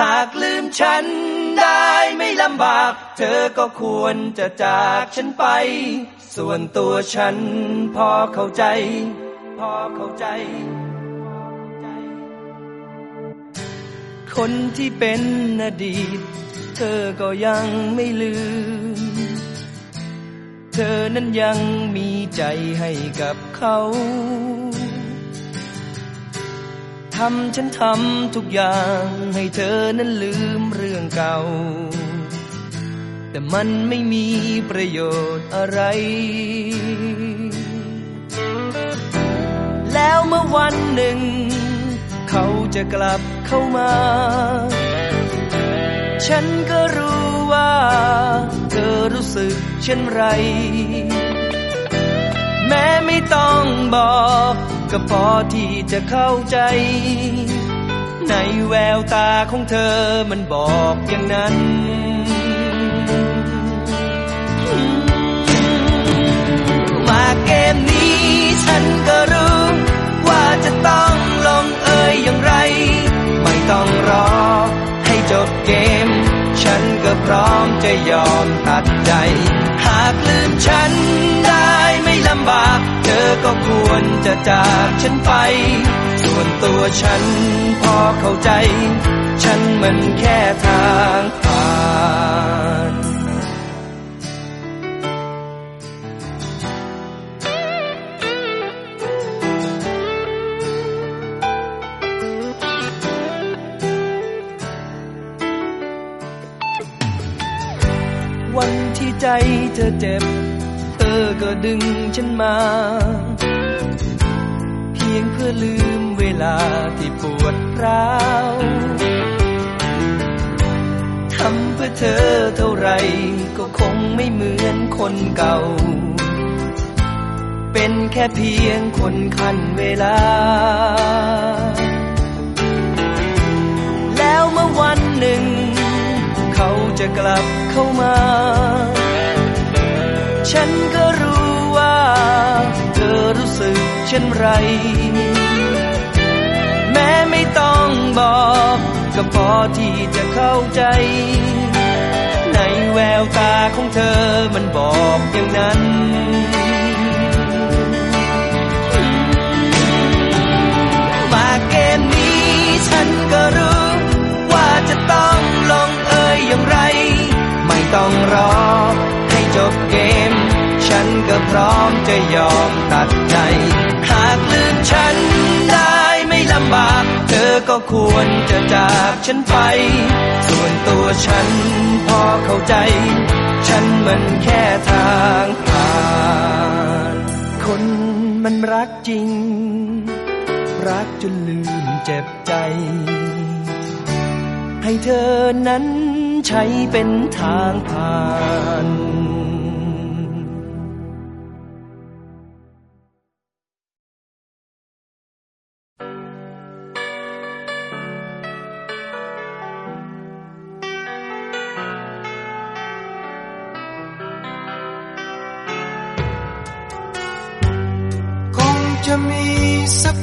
หากลืมฉันได้ไม่ลำบาก เธอก็ควรจะจากฉันไป ส่วนตัวฉันพอเข้าใจ พอเข้าใจ คนที่เป็นอดีต เธอก็ยังไม่ลืม เธอนั้นยังมีใจให้กับเขาำฉันทำทุกอย่างให้เธอนั้นลืมเรื่องเก่า แต่มันไม่มีประโยชน์อะไร แล้วเมื่อวันหนึ่ง เขาจะกลับเข้ามา ฉันก็รู้ว่า เธอรู้สึกเช่นไร แม้ไม่ต้องบอก ก็พอที่จะเข้าใจ ในแววตาของเธอมันบอกอย่างนั้น มาเกมนี้ฉันก็รู้ ว่าจะต้องลงเอยอย่างไร ไม่ต้องรอให้จบเกม ฉันก็พร้อมจะยอมตัดใจากลืมฉันได้ไม่ลำบาก เธอก็ควรจะจากฉันไป ส่วนตัวฉันพอเข้าใจ ฉันมันแค่ทางผ่านวัน เธอเจ็บ เธอก็ดึงฉันมา เพียงเพื่อลืมเวลาที่ปวดร้าวทำเพื่อเธอเท่าไรก็คงไม่เหมือนคนเก่า เป็นแค่เพียงคนคันเวลา แล้วเมื่อวันหนึ่ง เขาจะกลับเข้ามา ฉันก็รู้ว่าเธอรู้สึกเช่นไร แม้ไม่ต้องบอกก็พอที่จะเข้าใจ ในแววตาของเธอมันบอกอย่างนั้นมาเกมนี้ฉันก็รู้ว่าจะต้องลงเอยอย่างไร ไม่ต้องรอ มจะยอมตัดใจ หากลืมฉันได้ไม่ลำบาก เธอก็ควรจะจากฉันไป ส่วนตัวฉันพอเข้าใจ ฉันมันแค่ทางผ่าน คนมันรักจริง รักจนลืมเจ็บใจ ให้เธอนั้นใช้เป็นทางผ่าน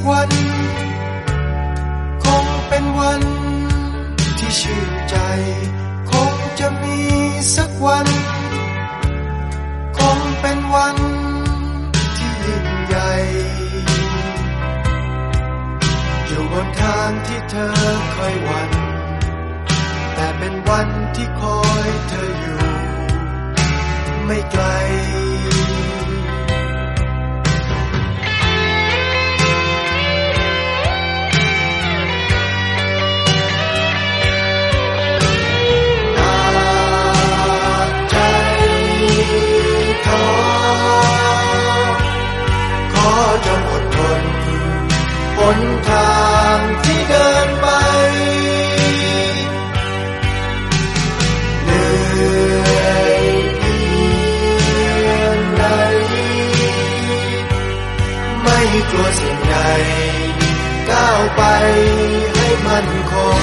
วัน คงเป็นวัน ที่ชื่นใจ คงจะมีสักวัน คงเป็นวัน ที่ยิ่งใหญ่ อยู่บนทางที่เธอเคยหวันแต่เป็นวันที่คอยเธออยู่ ไม่ไกล ที่เดินไปเหนื่อยเพียงไหนไม่กลัวสิ่งใดก้าวไปให้มั่นคง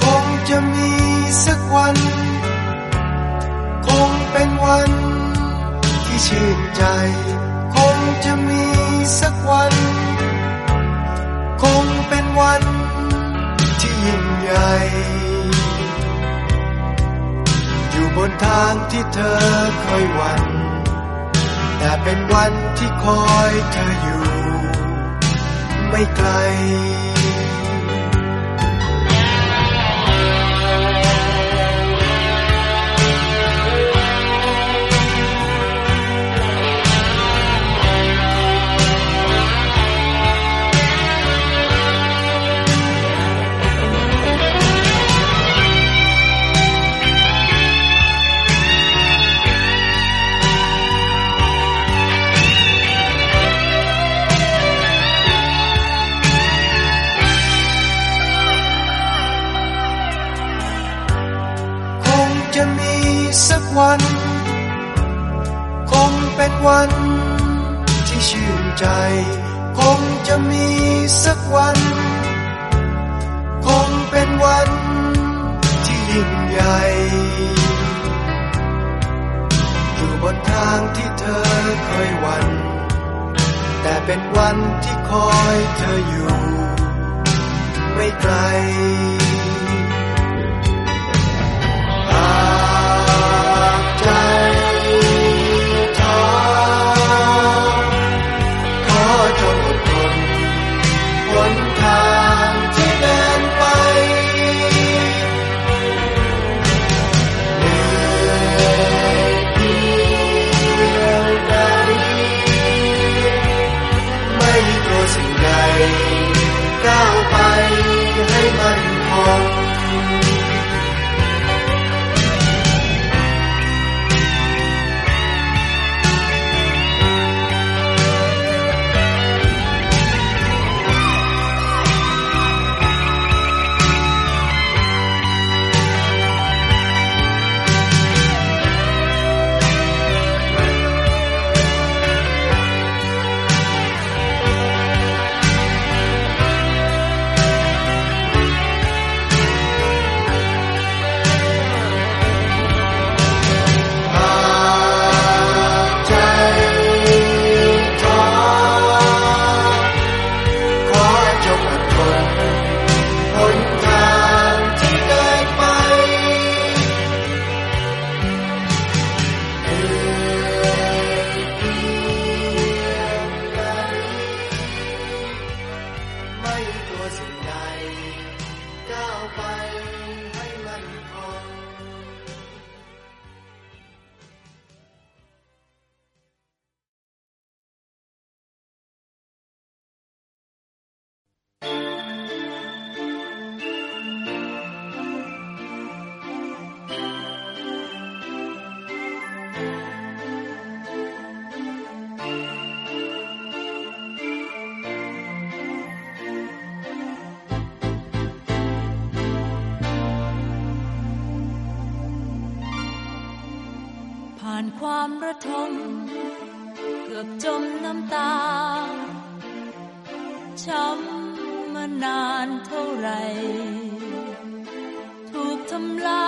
คงจะมีสักวัน คงเป็นวันที่ชื่นใจ คงเป็นวันที่ยิ่งใหญ่ อยู่บนทางที่เธอคอยวัน แต่เป็นวันที่คอยเธออยู่ ไม่ไกล ที่คอยเธออยู่ ช้ำมานานเท่าไร ถูกทำลาย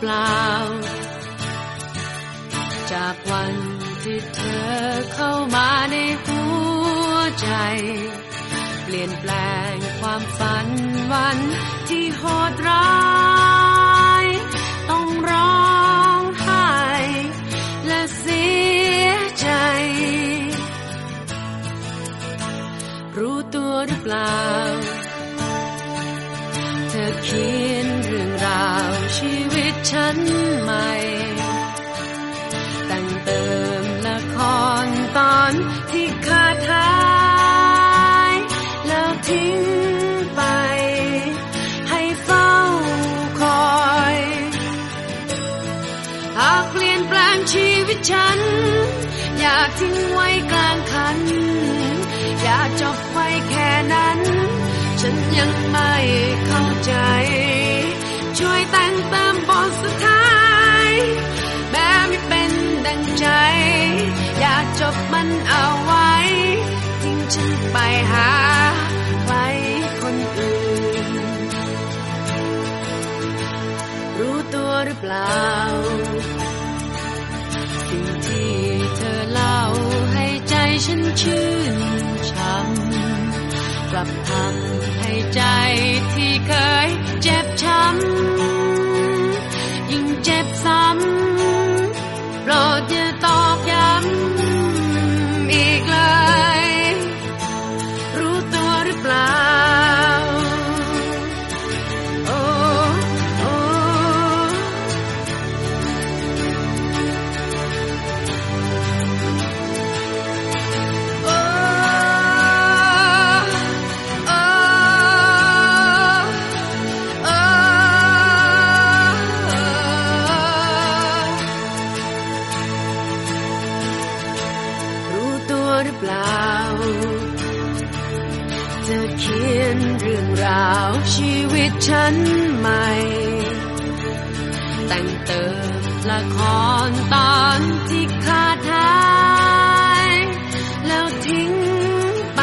ปล่า จากวันที่เธอเข้ามาในหัวใจ เปลี่ยนแปลงความฝันวันที่โหดร้ายต้องร้องไห้และเสียใจ รู้ตัวหรือเปล่า เธอเขียน ฉันใหม่แต่งเติมละครตอนที่ขาดหาย แล้วทิ้งไป ให้เฝ้าคอยหากเปลี่ยนแปลงชีวิตฉัน อยากทิ้งไว้กลางคัน อยากจบไว้แค่นั้น ฉันยังไม่เข้าใจ ช่วยแต่งเติมบทสุดท้าย แม้ไม่เป็นดังใจ อยากจบมันเอาไว้ทิ้งฉันไปหาใครคนอื่น รู้ตัวหรือเปล่า สิ่งที่เธอเล่าให้ใจฉันชื่นช้ำกลับทำให้ใจที่เคย เจ็บช้ำยิ่งเจ็บซ้ำโปรดอย่าต้อง นใหม่ แต่งเติมละครตอนที่ขาดหายแล้วทิ้งไป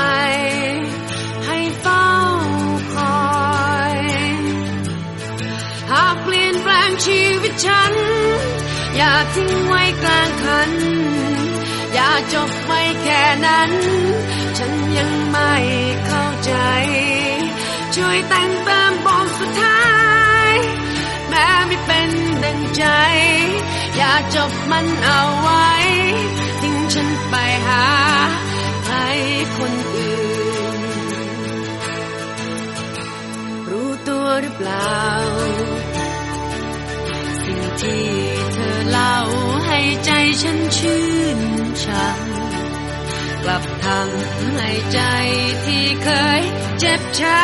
ให้เฝ้าคอย หากเปลี่ยนแปลงชีวิตฉัน อย่าทิ้งไว้กลางคัน อย่าจบไว้แค่นั้น ฉันยังไม่เข้าใจ ช่วยแต่งเติม ใจ อยากจบมันเอาไว้ทิ้งฉันไปหาใครคนอื่น รู้ตัวหรือเปล่า สิ่งที่เธอเล่าให้ใจฉันชื่นชมกลับทำให้ใจที่เคยเจ็บช้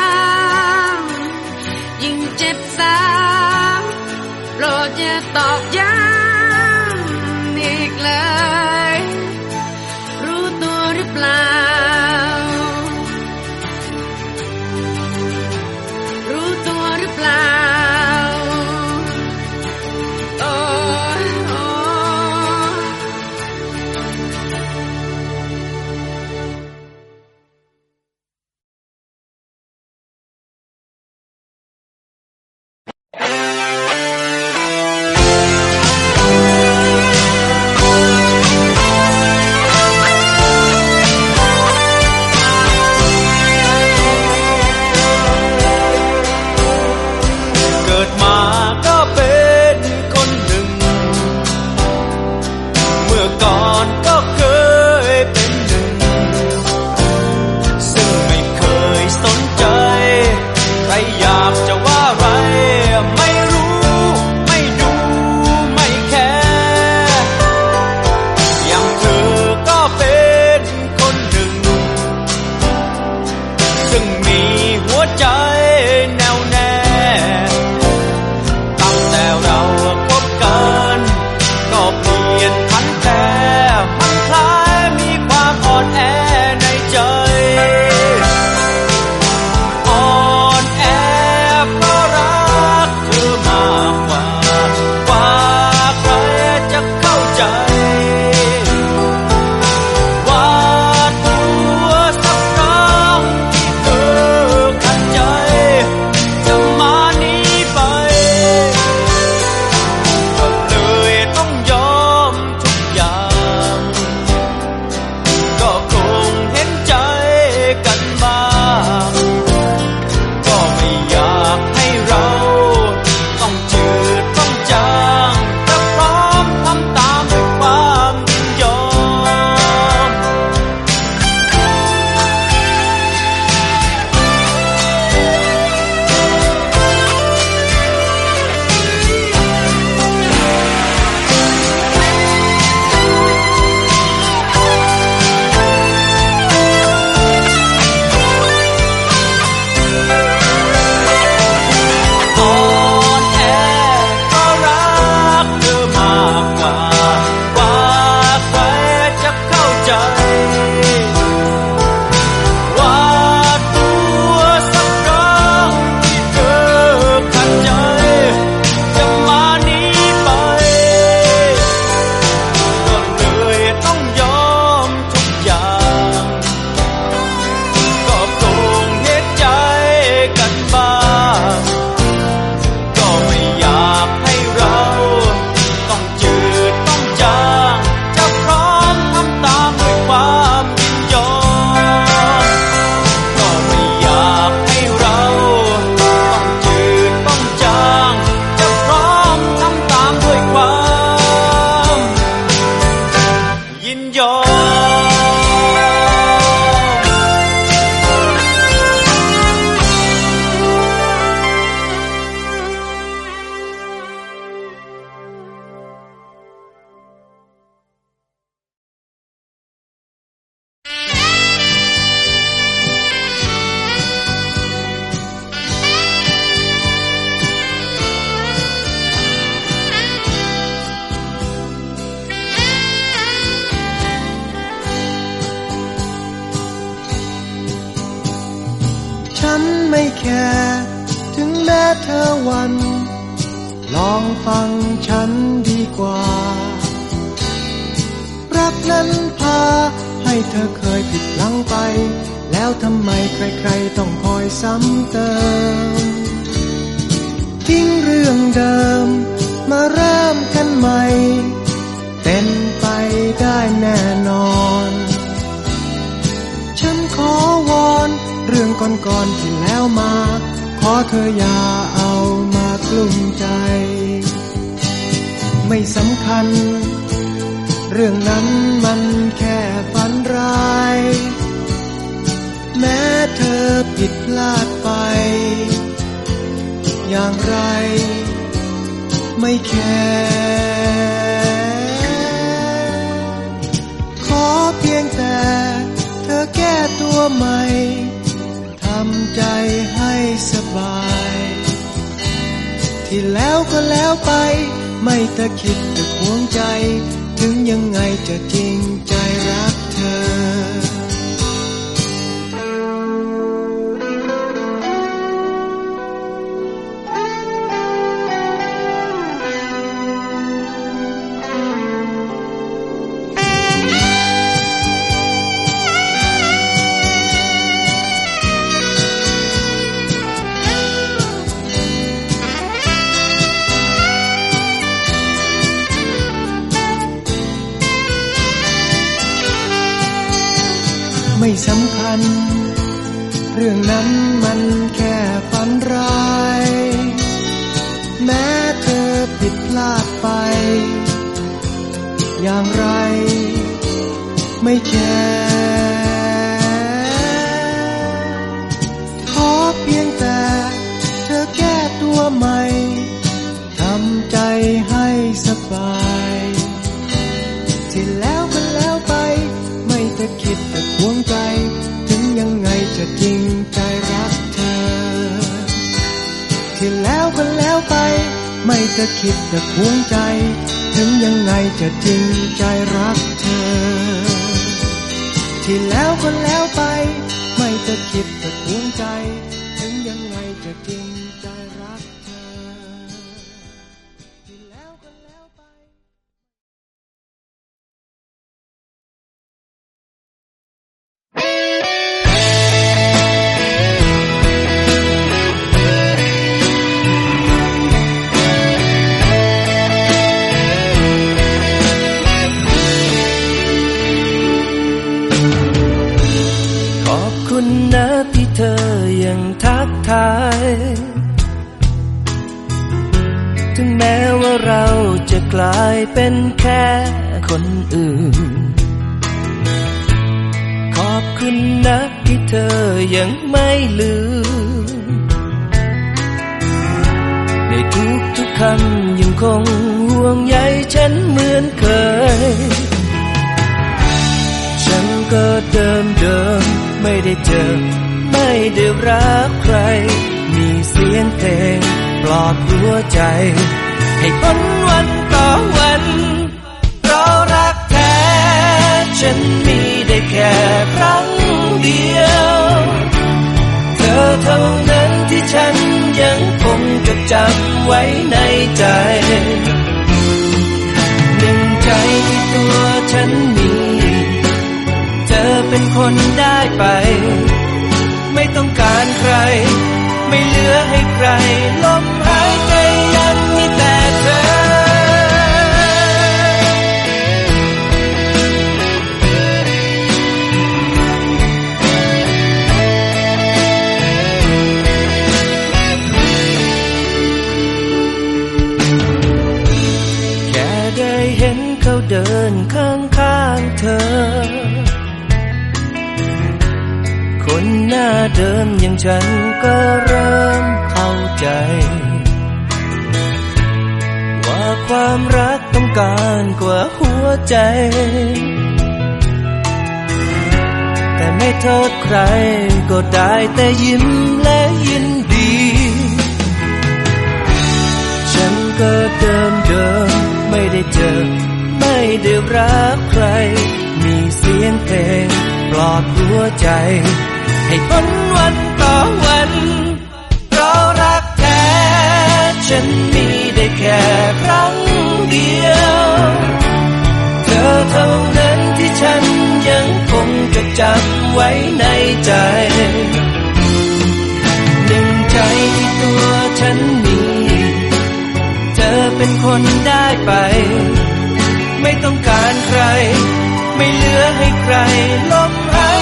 ำยิ่งเจ็บซ้ำ รดจะตอบย้ำอีกเลย รู้ตัวหรือเปล่า แค่ ถึงแม้เธอวัน ลองฟังฉันดีกว่า รักนั้นพา ให้เธอเคยผิดหลังไป แล้วทำไมใครๆต้องคอยซ้ำเติม ทิ้งเรื่องเดิม มาเริ่มกันใหม่ เป็นไปได้แน่นอน ฉันขอวอน เรื่องก่อนๆที่แล้วมา ขอเธออย่าเอามากลุ้มใจ ไม่สำคัญ เรื่องนั้นมันแค่ฝันร้าย แม้เธอผิดพลาดไป อย่างไร ไม่แค่ขอเพียงแต่เธอแก้ตัวใหม่ำใจให้สบาย ที่แล้วก็แล้วไป ไม่ตะคิดตะควงใจ ถึงยังไงจะจริงใจรักเธอ อย่างไร ไม่แค่ขอเพียงแต่เธอแก้ตัวใหม่ทำใจให้สบายที่แล้วก็แล้วไป ไม่จะคิดจะควงใจ ถึงยังไงจะจริงใจรักเธอ ที่แล้วก็แล้วไป ไม่จะคิดจะควงใจ ถึงยังไงจะจริงใจรักเธอ ที่แล้วก็แล้วไป ไม่จะคิดจะควงใจ ถึงยังไงจะจริงใจ เป็นคนได้ไป ไม่ต้องการใคร ไม่เหลือให้ใครลม เดิมอย่างฉันก็เริ่มเข้าใจ ว่าความรักต้องการกว่าหัวใจ แต่ไม่โทษใครก็ได้แต่ยิ้มและยินดี ฉันก็เดิมเดิมไม่ได้เจอ ไม่ได้รักใคร มีเสียงเพลงปลอบหัวใจ ให้พ้นวันต่อวันเพราะรักแท้ฉันมีได้แค่ครั้งเดียว เธอเท่านั้นที่ฉันยังคงจดจำไว้ในใจหนึ่งใจที่ตัวฉันมี เธอเป็นคนได้ไป ไม่ต้องการใคร ไม่เหลือให้ใครลมหาย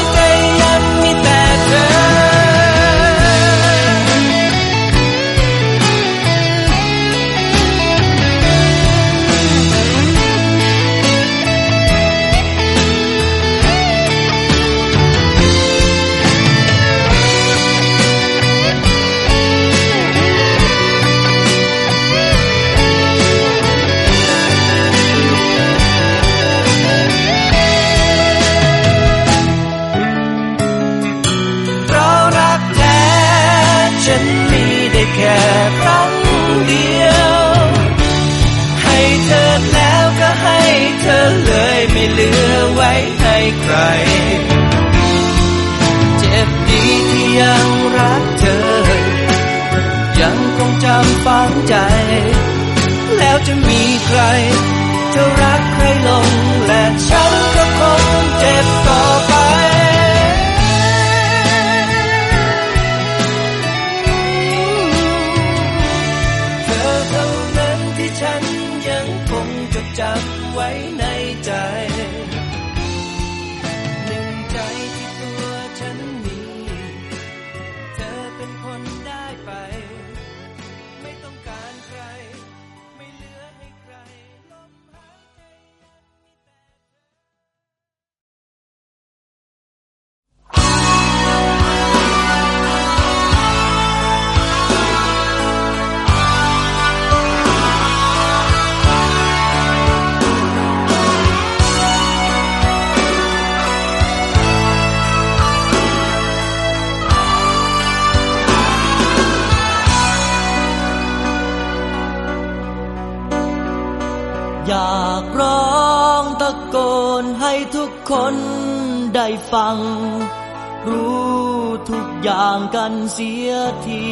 ใคร เจ็บดีที่ยังรักเธอ ยังคงจำฝังใจ แล้วจะมีใคร จะรักใครลงและฉันก็คงเจ็บ ฟัง รู้ทุกอย่างกันเสียที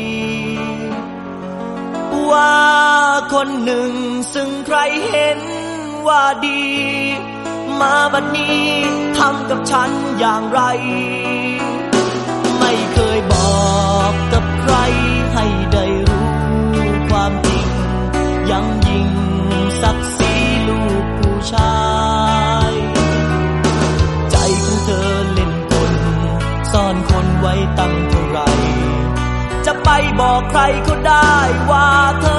ว่าคนหนึ่งซึ่งใครเห็นว่าดี มาบัดนี้ทำกับฉันอย่างไร ตั้งเท่าไร จะไปบอกใครก็ได้ว่าเธอ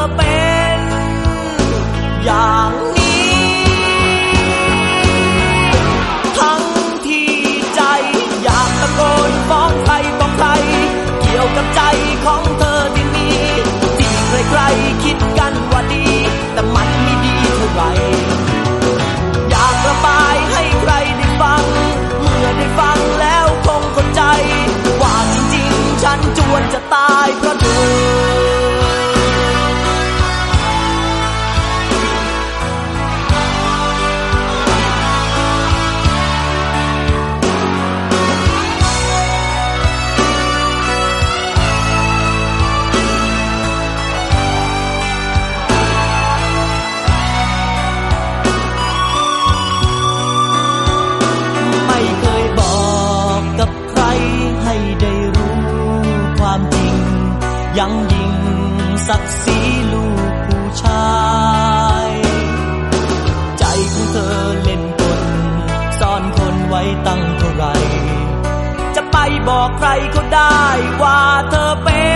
ศักดิ์ศรีลูกผู้ชาย ใจของเธอเล่นกลซ่อนคนไว้ตั้งเท่าไร จะไปบอกใครก็ได้ว่าเธอเป็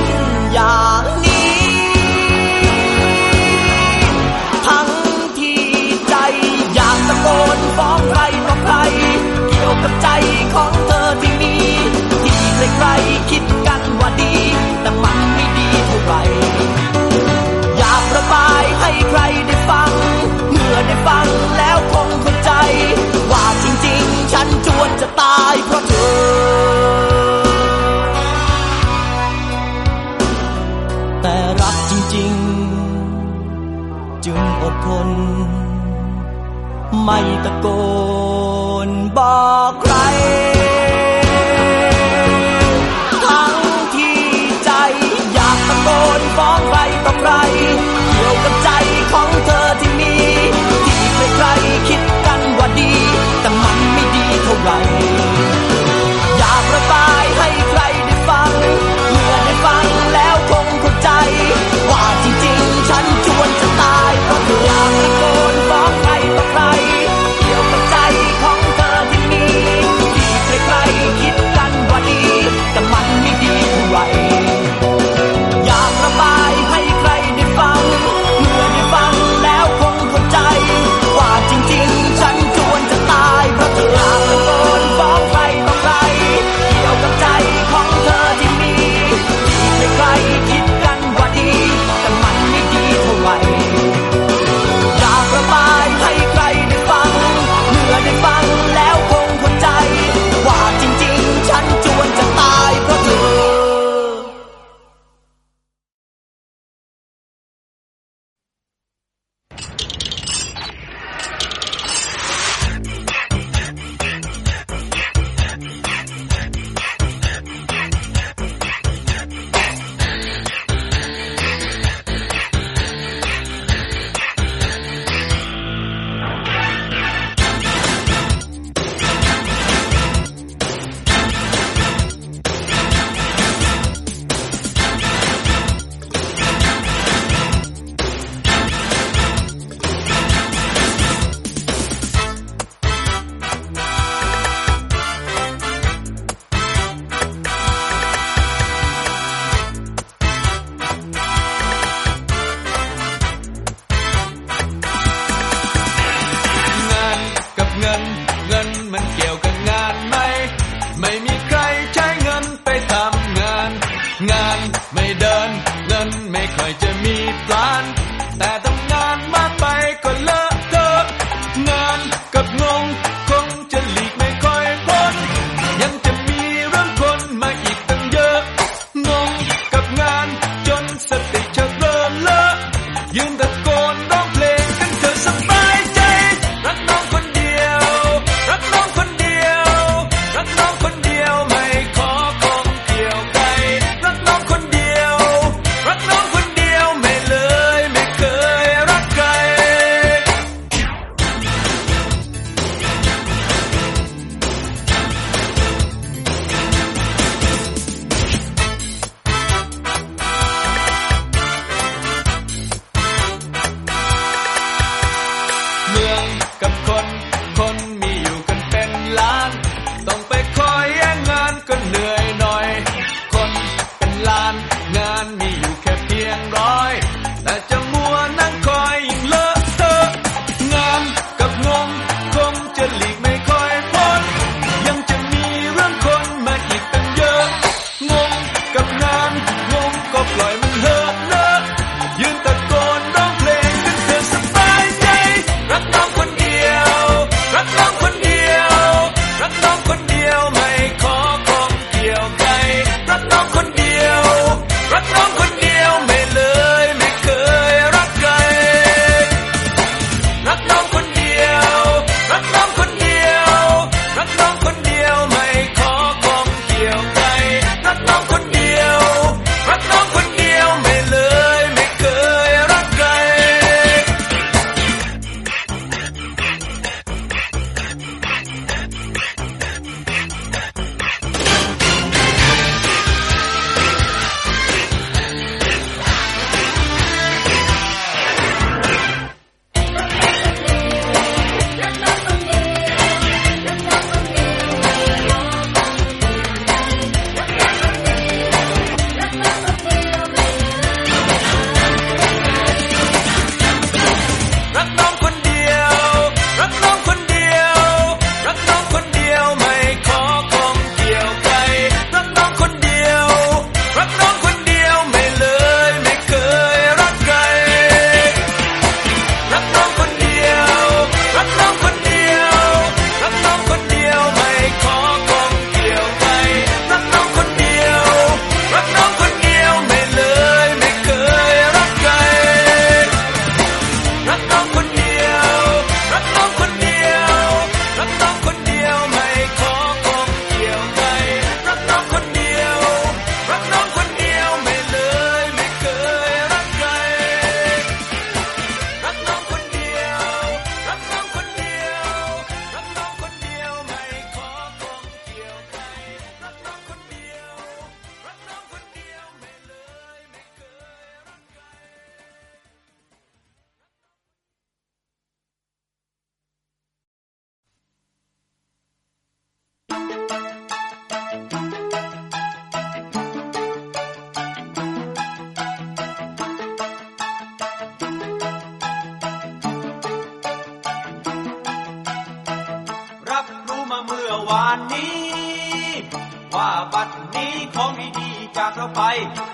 นอย่างนี้ทั้งที่ใจอยากตะโกนฟ้องใครต่อใคร เกี่ยวกับใจของเธอที่มีที่ใครๆคิดกัน go bite.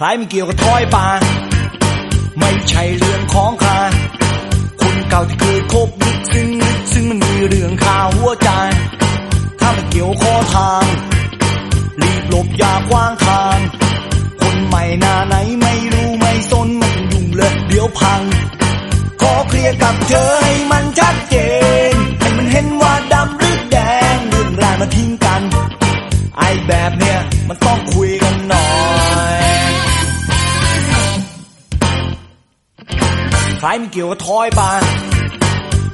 คล้ายมันเกี่ยวกับท้อยปลาไม่ใช่เรื่องของข้าคนเก่าที่เคยคบลึกซึ้งลึกซึ้งมันมีเรื่องคาหัวใจ ถ้ามันเกี่ยวคอทาง รีบหลบอย่าขวางทาง คนใหม่หน้าไหนไม่รู้ไม่สนมันยุ่งเลยเดี๋ยวพัง ขอเคลียร์กับเธอให้มันชัด ขายมันเกี่ยวกับทอยปา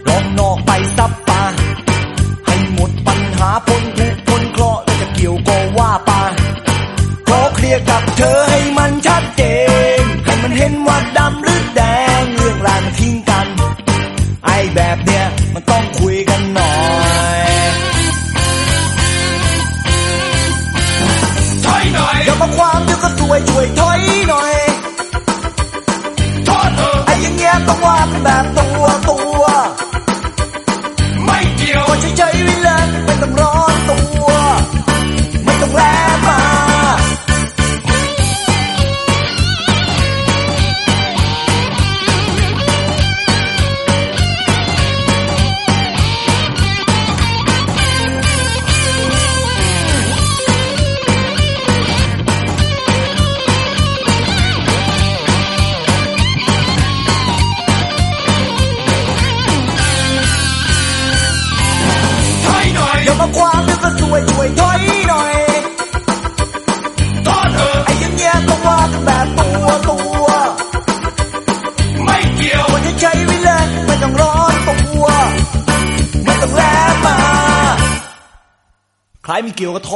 ลองนอกไปซับปาให้หมดปัญหาพ้นทุกพ้นเคราะห์แล้วจะเกี่ยวก็ว่าปาขอเคลียร์กับเธอให้มา ยต้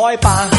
เ